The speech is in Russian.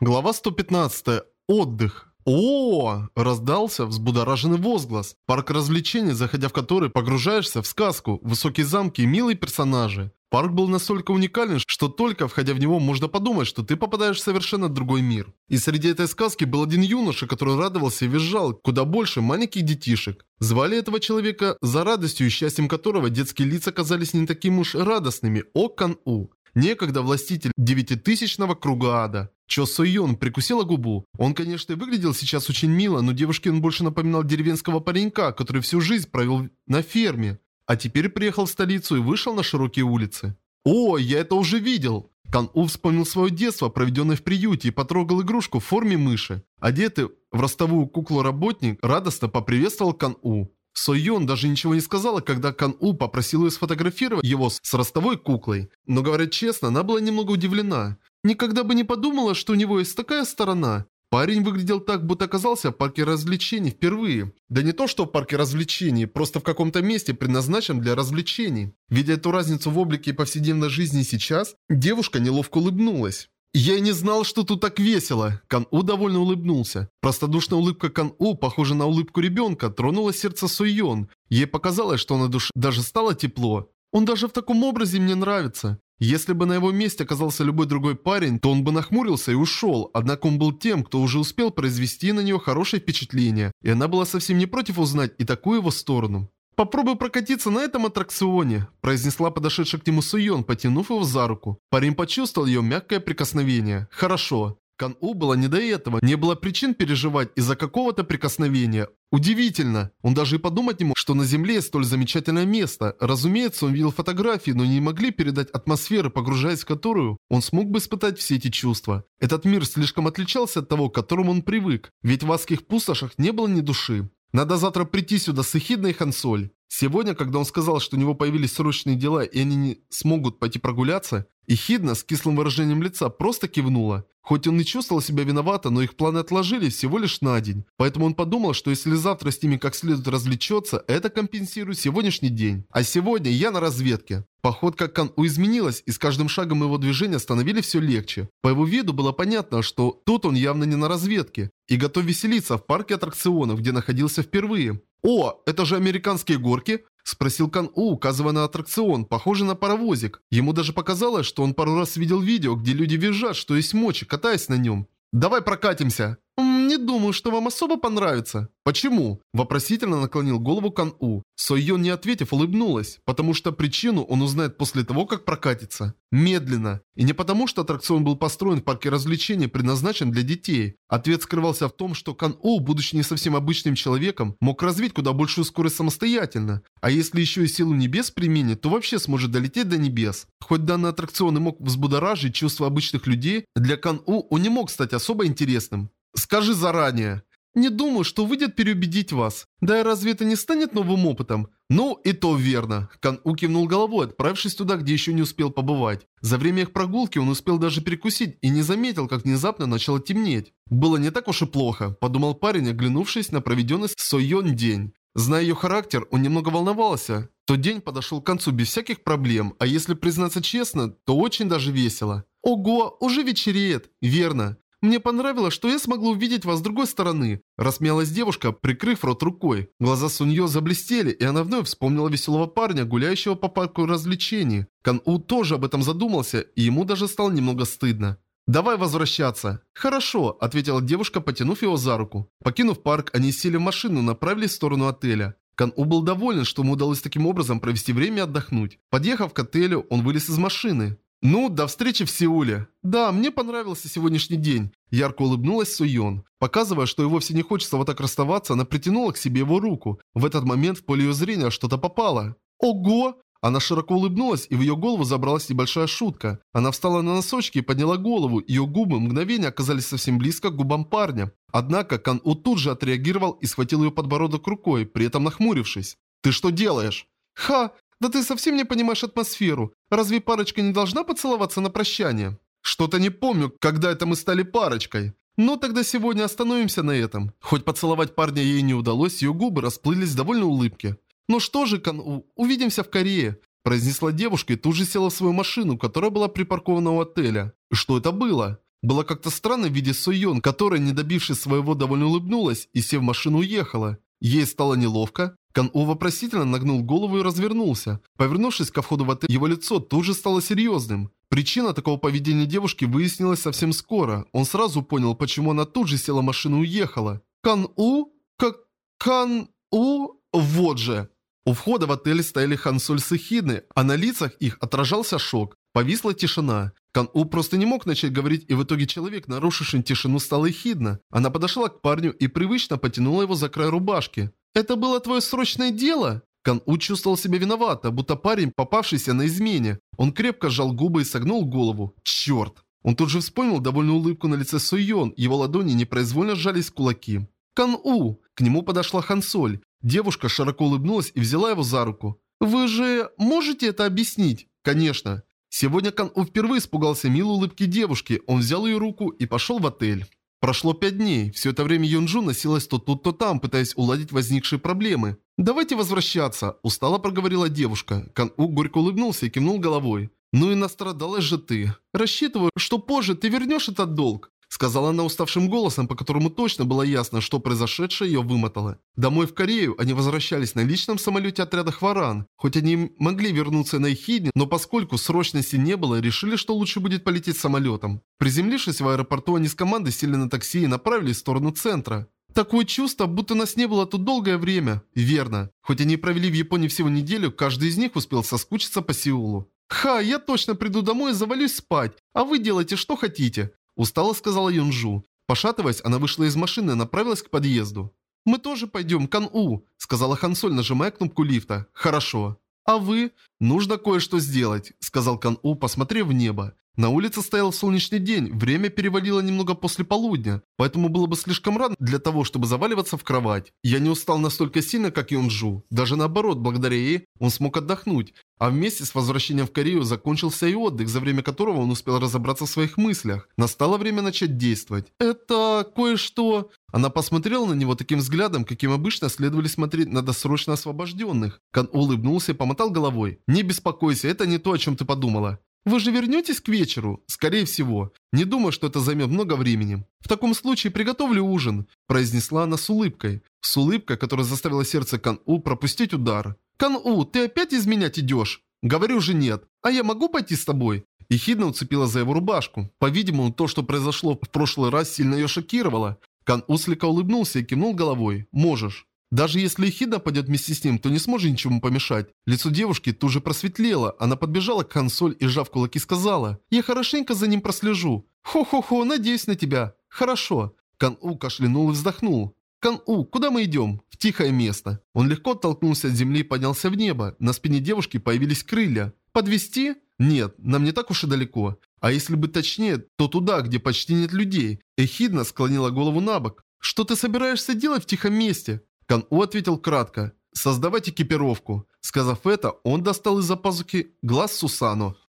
Глава 115. Отдых. О, раздался взбудораженный возглас. Парк развлечений, заходя в который погружаешься в сказку, высокие замки и милые персонажи. Парк был настолько уникален, что только входя в него можно подумать, что ты попадаешь в совершенно другой мир. И среди этой сказки был один юноша, который радовался и визжал куда больше маленьких детишек. Звали этого человека за радостью и счастьем которого детские лица казались не такими уж радостными. О Кан-У. Некогда властитель девятитысячного круга ада. Чо Сойон прикусила губу. Он, конечно, выглядел сейчас очень мило, но девушке он больше напоминал деревенского паренька, который всю жизнь провел на ферме. А теперь приехал в столицу и вышел на широкие улицы. «О, я это уже видел!» Кан У вспомнил свое детство, проведенное в приюте, и потрогал игрушку в форме мыши. Одетый в ростовую куклу работник радостно поприветствовал Кан У. Сойон даже ничего не сказала, когда Кан У попросил ее сфотографировать его с ростовой куклой. Но, говоря честно, она была немного удивлена. Никогда бы не подумала, что у него есть такая сторона. Парень выглядел так, будто оказался в парке развлечений впервые. Да не то, что в парке развлечений, просто в каком-то месте предназначен для развлечений. Видя эту разницу в облике и повседневной жизни сейчас, девушка неловко улыбнулась. «Я и не знал, что тут так весело!» Кан-У довольно улыбнулся. Простодушная улыбка Кан-У, похожая на улыбку ребенка, тронула сердце Суйон. Ей показалось, что на душе даже стало тепло. «Он даже в таком образе мне нравится!» Если бы на его месте оказался любой другой парень, то он бы нахмурился и ушел, однако он был тем, кто уже успел произвести на нее хорошее впечатление, и она была совсем не против узнать и такую его сторону. «Попробуй прокатиться на этом аттракционе», – произнесла подошедшая к нему Суйон, потянув его за руку. Парень почувствовал ее мягкое прикосновение. «Хорошо». Кан-У было не до этого, не было причин переживать из-за какого-то прикосновения. Удивительно. Он даже и подумать не мог, что на Земле столь замечательное место. Разумеется, он видел фотографии, но не могли передать атмосферы, погружаясь в которую он смог бы испытать все эти чувства. Этот мир слишком отличался от того, к которому он привык, ведь в адских пустошах не было ни души. Надо завтра прийти сюда с Эхидной и Хансоль. Сегодня, когда он сказал, что у него появились срочные дела и они не смогут пойти прогуляться, Эхидна с кислым выражением лица просто кивнула. Хоть он и чувствовал себя виновато, но их планы отложили всего лишь на день. Поэтому он подумал, что если завтра с ними как следует развлечется, это компенсирует сегодняшний день. А сегодня я на разведке. Походка Кан-У изменилась, и с каждым шагом его движения становились все легче. По его виду было понятно, что тут он явно не на разведке, и готов веселиться в парке аттракционов, где находился впервые. «О, это же американские горки?» Спросил Кан-У, указывая на аттракцион, похожий на паровозик. Ему даже показалось, что он пару раз видел видео, где люди визжат, что есть мочи, катаясь на нем. «Давай прокатимся!» «Не думаю, что вам особо понравится». «Почему?» – вопросительно наклонил голову Кан-У. Сойон, не ответив, улыбнулась, потому что причину он узнает после того, как прокатится. Медленно. И не потому, что аттракцион был построен в парке развлечений, предназначен для детей. Ответ скрывался в том, что Кан-У, будучи не совсем обычным человеком, мог развить куда большую скорость самостоятельно. А если еще и силу небес применит, то вообще сможет долететь до небес. Хоть данный аттракцион и мог взбудоражить чувства обычных людей, для Кан-У он не мог стать особо интересным. Скажи заранее. Не думаю, что выйдет переубедить вас. Да и разве это не станет новым опытом? Ну, и то верно. Кан У кивнул головой, отправившись туда, где еще не успел побывать. За время их прогулки он успел даже перекусить и не заметил, как внезапно начало темнеть. Было не так уж и плохо, подумал парень, оглянувшись на проведенный с Сойон день. Зная ее характер, он немного волновался. Тот день подошел к концу без всяких проблем, а если признаться честно, то очень даже весело. Ого, уже вечереет. Верно. «Мне понравилось, что я смогла увидеть вас с другой стороны», – рассмеялась девушка, прикрыв рот рукой. Глаза Суньо заблестели, и она вновь вспомнила веселого парня, гуляющего по парку развлечений. Кан-У тоже об этом задумался, и ему даже стало немного стыдно. «Давай возвращаться». «Хорошо», – ответила девушка, потянув его за руку. Покинув парк, они сели в машину и направились в сторону отеля. Кан-У был доволен, что ему удалось таким образом провести время и отдохнуть. Подъехав к отелю, он вылез из машины. «Ну, до встречи в Сеуле». «Да, мне понравился сегодняшний день», – ярко улыбнулась Суйон. Показывая, что ей вовсе не хочется вот так расставаться, она притянула к себе его руку. В этот момент в поле ее зрения что-то попало. «Ого!» Она широко улыбнулась, и в ее голову забралась небольшая шутка. Она встала на носочки и подняла голову, ее губы мгновение оказались совсем близко к губам парня. Однако Кан-У тут же отреагировал и схватил ее подбородок рукой, при этом нахмурившись. «Ты что делаешь?» «Ха! Да ты совсем не понимаешь атмосферу. Разве парочка не должна поцеловаться на прощание? Что-то не помню, когда это мы стали парочкой. Ну тогда сегодня остановимся на этом. Хоть поцеловать парня ей не удалось, ее губы расплылись в довольной улыбке. Ну что же, Кан, увидимся в Корее. Произнесла девушка и тут же села в свою машину, которая была припаркована у отеля. Что это было? было как-то странно в виде Сойон, которая, не добившись своего, довольно улыбнулась и, сев в машину, уехала. Ей стало неловко. Кан-У вопросительно нагнул голову и развернулся. Повернувшись ко входу в отель, его лицо тут же стало серьезным. Причина такого поведения девушки выяснилась совсем скоро. Он сразу понял, почему она тут же села в машину и уехала. Кан-У? Как... Кан-У? Вот же! У входа в отель стояли Хансоль с Эхидны, а на лицах их отражался шок. Повисла тишина. Кан-У просто не мог начать говорить, и в итоге человек, нарушивший тишину, стал Эхидна. Она подошла к парню и привычно потянула его за край рубашки. «Это было твое срочное дело?» Кан-У чувствовал себя виновато, будто парень, попавшийся на измене. Он крепко сжал губы и согнул голову. «Черт!» Он тут же вспомнил довольную улыбку на лице Суйон, его ладони непроизвольно сжались в кулаки. «Кан-У!» К нему подошла Хансоль. Девушка широко улыбнулась и взяла его за руку. «Вы же можете это объяснить?» «Конечно». Сегодня Кан-У впервые испугался милой улыбки девушки. Он взял ее руку и пошел в отель. Прошло пять дней. Все это время Юнджу носилась то тут, то там, пытаясь уладить возникшие проблемы. «Давайте возвращаться», – устало проговорила девушка. Кан-У горько улыбнулся и кивнул головой. «Ну и настрадалась же ты. Рассчитываю, что позже ты вернешь этот долг. Сказала она уставшим голосом, по которому точно было ясно, что произошедшее ее вымотало. Домой в Корею они возвращались на личном самолете отряда Хваран. Хоть они могли вернуться на Эхидне, но поскольку срочности не было, решили, что лучше будет полететь самолетом. Приземлившись в аэропорту, они с командой сели на такси и направились в сторону центра. Такое чувство, будто нас не было тут долгое время. Верно. Хоть они провели в Японии всего неделю, каждый из них успел соскучиться по Сеулу. «Ха, я точно приду домой и завалюсь спать, а вы делайте, что хотите. Устало сказала Юнжу. Пошатываясь, она вышла из машины и направилась к подъезду. «Мы тоже пойдем, Кан-У», сказала Хансоль, нажимая кнопку лифта. «Хорошо». «А вы?» «Нужно кое-что сделать», сказал Кан-У, посмотрев в небо. На улице стоял солнечный день, время перевалило немного после полудня, поэтому было бы слишком рано для того, чтобы заваливаться в кровать. Я не устал настолько сильно, как Йонджу. Даже наоборот, благодаря ей он смог отдохнуть. А вместе с возвращением в Корею закончился и отдых, за время которого он успел разобраться в своих мыслях. Настало время начать действовать. Это кое-что... Она посмотрела на него таким взглядом, каким обычно следовали смотреть на досрочно освобожденных. Кан улыбнулся и помотал головой. «Не беспокойся, это не то, о чем ты подумала. Вы же вернетесь к вечеру? Скорее всего. Не думаю, что это займет много времени. В таком случае приготовлю ужин», – произнесла она с улыбкой. С улыбкой, которая заставила сердце Кан-У пропустить удар. «Кан-У, ты опять изменять идешь?» «Говорю же нет. А я могу пойти с тобой?» Ехидна уцепила за его рубашку. По-видимому, то, что произошло в прошлый раз, сильно ее шокировало. Кан-У слегка улыбнулся и кивнул головой. «Можешь». Даже если Эхида пойдет вместе с ним, то не сможет ничему помешать. Лицо девушки тут же просветлело. Она подбежала к Хансоль и, сжав кулаки, сказала, «Я хорошенько за ним прослежу». «Хо-хо-хо, надеюсь на тебя». «Хорошо». Кан-У кашлянул и вздохнул. «Кан-У, куда мы идем?» «В тихое место». Он легко оттолкнулся от земли и поднялся в небо. На спине девушки появились крылья. «Подвести? «Нет, нам не так уж и далеко. А если быть точнее, то туда, где почти нет людей». Эхидна склонила голову на бок. «Что ты собираешься делать в тихом месте?» Кан-У ответил кратко. «Создавать экипировку». Сказав это, он достал из-за пазухи глаз Сусану.